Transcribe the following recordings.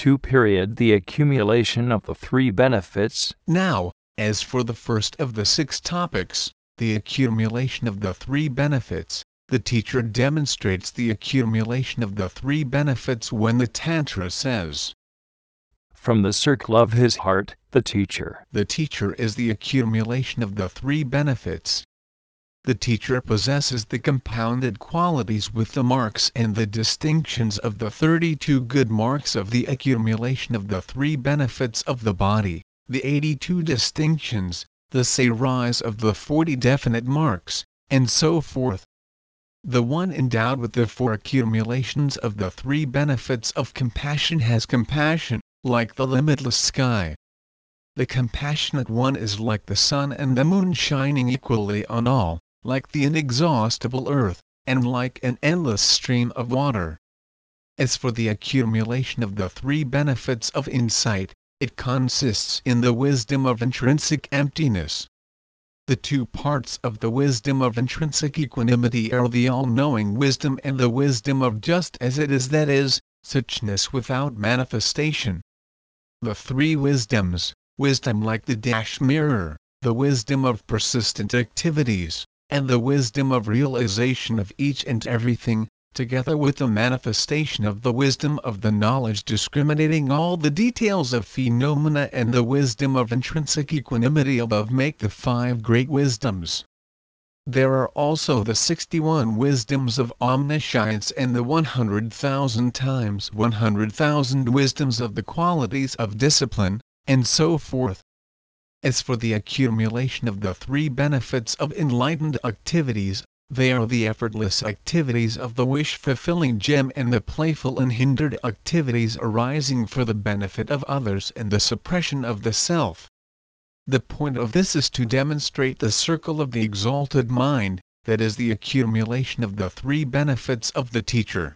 2 period the accumulation of the three benefits. Now, as for the first of the six topics, the accumulation of the three benefits, the teacher demonstrates the accumulation of the three benefits when the Tantra says, From the circle of his heart, the teacher. The teacher is the accumulation of the three benefits. The teacher possesses the compounded qualities with the marks and the distinctions of the 32 good marks of the accumulation of the three benefits of the body, the 82 distinctions, the serais of the 40 definite marks, and so forth. The one endowed with the four accumulations of the three benefits of compassion has compassion, like the limitless sky. The compassionate one is like the sun and the moon shining equally on all, like the inexhaustible earth, and like an endless stream of water. As for the accumulation of the three benefits of insight, it consists in the wisdom of intrinsic emptiness. The two parts of the wisdom of intrinsic equanimity are the all-knowing wisdom and the wisdom of just as it is that is, suchness without manifestation. The three wisdoms, wisdom like the dash mirror, the wisdom of persistent activities, and the wisdom of realization of each and everything, together with the manifestation of the wisdom of the knowledge discriminating all the details of phenomena and the wisdom of intrinsic equanimity above make the five great wisdoms. There are also the 61 wisdoms of omniscience and the 100,000 times 100,000 wisdoms of the qualities of discipline, and so forth. As for the accumulation of the three benefits of enlightened activities, they are the effortless activities of the wish-fulfilling gem and the playful unhindered activities arising for the benefit of others and the suppression of the self. The point of this is to demonstrate the circle of the exalted mind, that is the accumulation of the three benefits of the teacher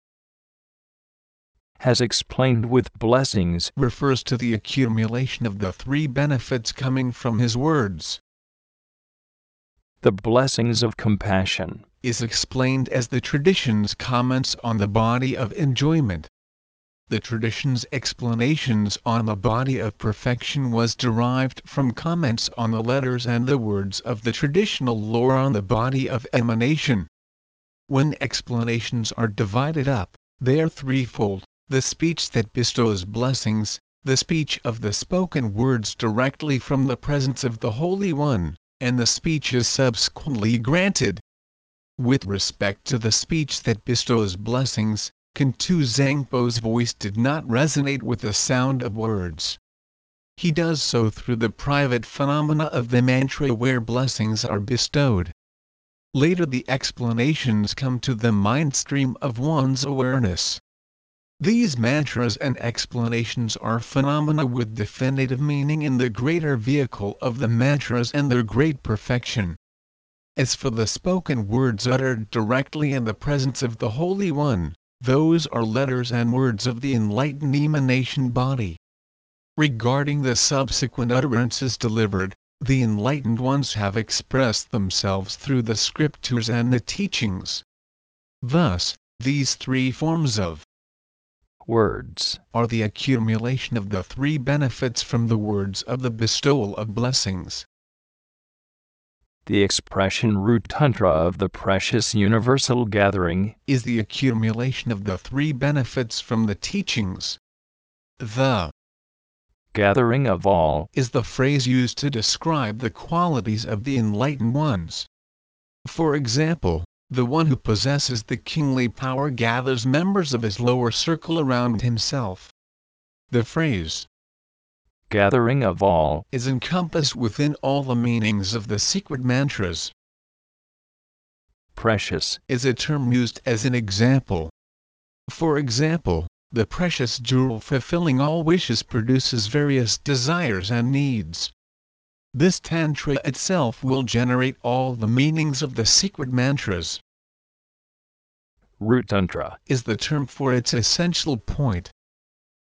has explained with blessings refers to the accumulation of the three benefits coming from his words. The blessings of compassion is explained as the tradition's comments on the body of enjoyment. The tradition's explanations on the body of perfection was derived from comments on the letters and the words of the traditional lore on the body of emanation. When explanations are divided up, they are threefold the speech that bestows blessings, the speech of the spoken words directly from the presence of the Holy One, and the speech is subsequently granted. With respect to the speech that bestows blessings, Kuntu Zangpo's voice did not resonate with the sound of words. He does so through the private phenomena of the mantra where blessings are bestowed. Later the explanations come to the mind stream of one's awareness. These mantras and explanations are phenomena with definitive meaning in the greater vehicle of the mantras and their great perfection. As for the spoken words uttered directly in the presence of the Holy One, those are letters and words of the enlightened emanation body. Regarding the subsequent utterances delivered, the enlightened ones have expressed themselves through the scriptures and the teachings. Thus, these three forms of words are the accumulation of the three benefits from the words of the bestowal of blessings. The expression root tantra of the precious universal gathering is the accumulation of the three benefits from the teachings. The gathering of all is the phrase used to describe the qualities of the enlightened ones. For example, the one who possesses the kingly power gathers members of his lower circle around himself. The phrase, gathering of all, is encompassed within all the meanings of the secret mantras. Precious is a term used as an example. For example, the precious jewel fulfilling all wishes produces various desires and needs. This tantra itself will generate all the meanings of the secret mantras. Root tantra is the term for its essential point.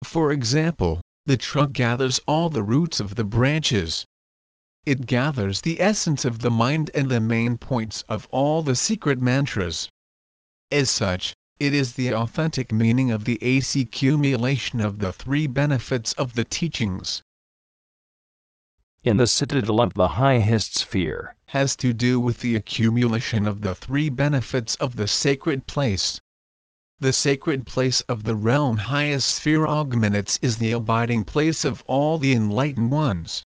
For example, the trunk gathers all the roots of the branches. It gathers the essence of the mind and the main points of all the secret mantras. As such, it is the authentic meaning of the AC accumulation of the three benefits of the teachings. In the citadel of the highest sphere, has to do with the accumulation of the three benefits of the sacred place. The sacred place of the realm highest sphere augmentates is the abiding place of all the enlightened ones.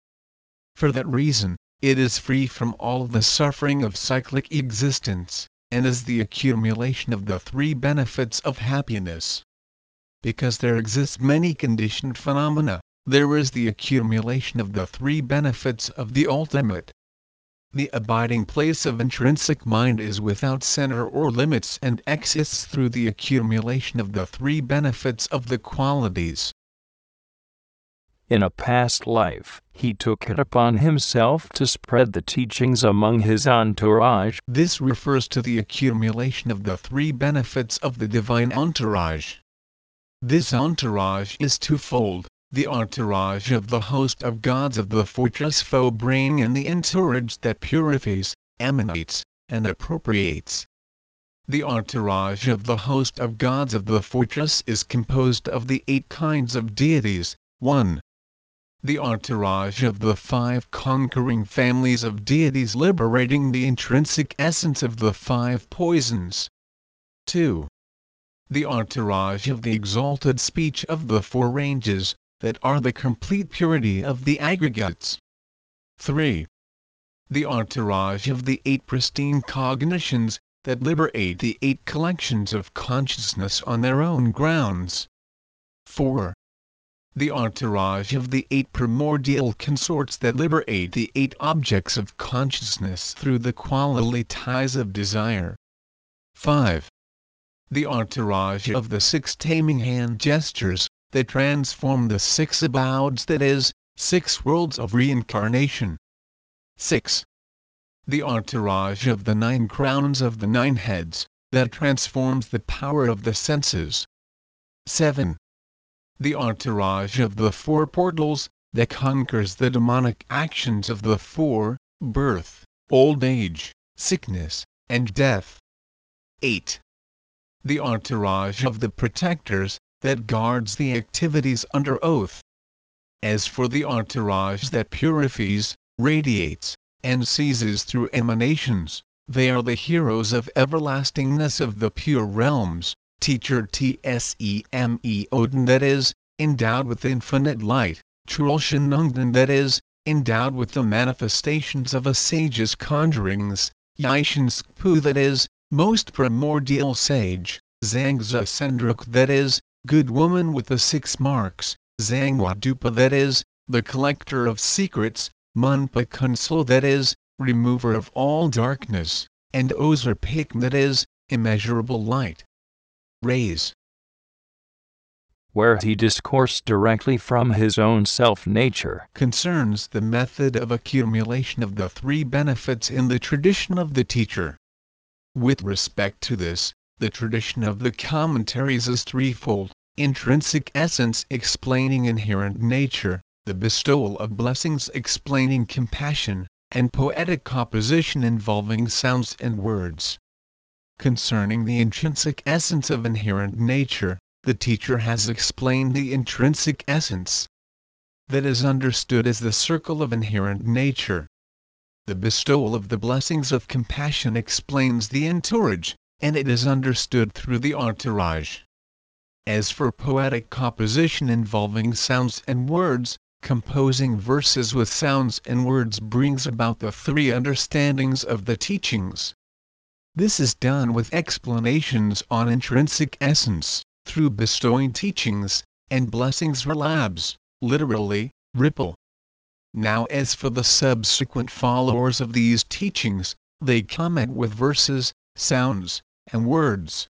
For that reason, it is free from all the suffering of cyclic existence, and is the accumulation of the three benefits of happiness. Because there exist many conditioned phenomena, there is the accumulation of the three benefits of the ultimate. The abiding place of intrinsic mind is without center or limits and exists through the accumulation of the three benefits of the qualities. In a past life, he took it upon himself to spread the teachings among his entourage. This refers to the accumulation of the three benefits of the divine entourage. This entourage is twofold the entourage of the host of gods of the fortress Fo-Brain and the entourage that purifies, emanates, and appropriates. The entourage of the host of gods of the fortress is composed of the eight kinds of deities. 1 the entourage of the five conquering families of deities liberating the intrinsic essence of the five poisons. 2. The entourage of the exalted speech of the four ranges, that are the complete purity of the aggregates. 3. The entourage of the eight pristine cognitions, that liberate the eight collections of consciousness on their own grounds. 4 the entourage of the eight primordial consorts that liberate the eight objects of consciousness through the quality ties of desire. 5. The entourage of the six taming hand gestures that transform the six abodes that is, six worlds of reincarnation. 6. The entourage of the nine crowns of the nine heads that transforms the power of the senses. 7 the entourage of the four portals, that conquers the demonic actions of the four, birth, old age, sickness, and death. 8. The entourage of the protectors, that guards the activities under oath. As for the entourage that purifies, radiates, and seizes through emanations, they are the heroes of everlastingness of the pure realms, teacher Tseme Odin that is, endowed with infinite light, Trulshanungdan that is, endowed with the manifestations of a sage's conjurings, Yishanskpu that is, most primordial sage, Zangza Sendruk that is, good woman with the six marks, Zangwadupa that is, the collector of secrets, Munpa Kunsul that is, remover of all darkness, and Ozarpik that is, immeasurable light rays. Where he discoursed directly from his own self nature, concerns the method of accumulation of the three benefits in the tradition of the teacher. With respect to this, the tradition of the commentaries is threefold intrinsic essence explaining inherent nature, the bestowal of blessings explaining compassion, and poetic composition involving sounds and words concerning the intrinsic essence of inherent nature, the teacher has explained the intrinsic essence. That is understood as the circle of inherent nature. The bestowal of the blessings of compassion explains the entourage, and it is understood through the entourage. As for poetic composition involving sounds and words, composing verses with sounds and words brings about the three understandings of the teachings. This is done with explanations on intrinsic essence, through bestowing teachings, and blessings relabs, literally, ripple. Now as for the subsequent followers of these teachings, they comment with verses, sounds, and words,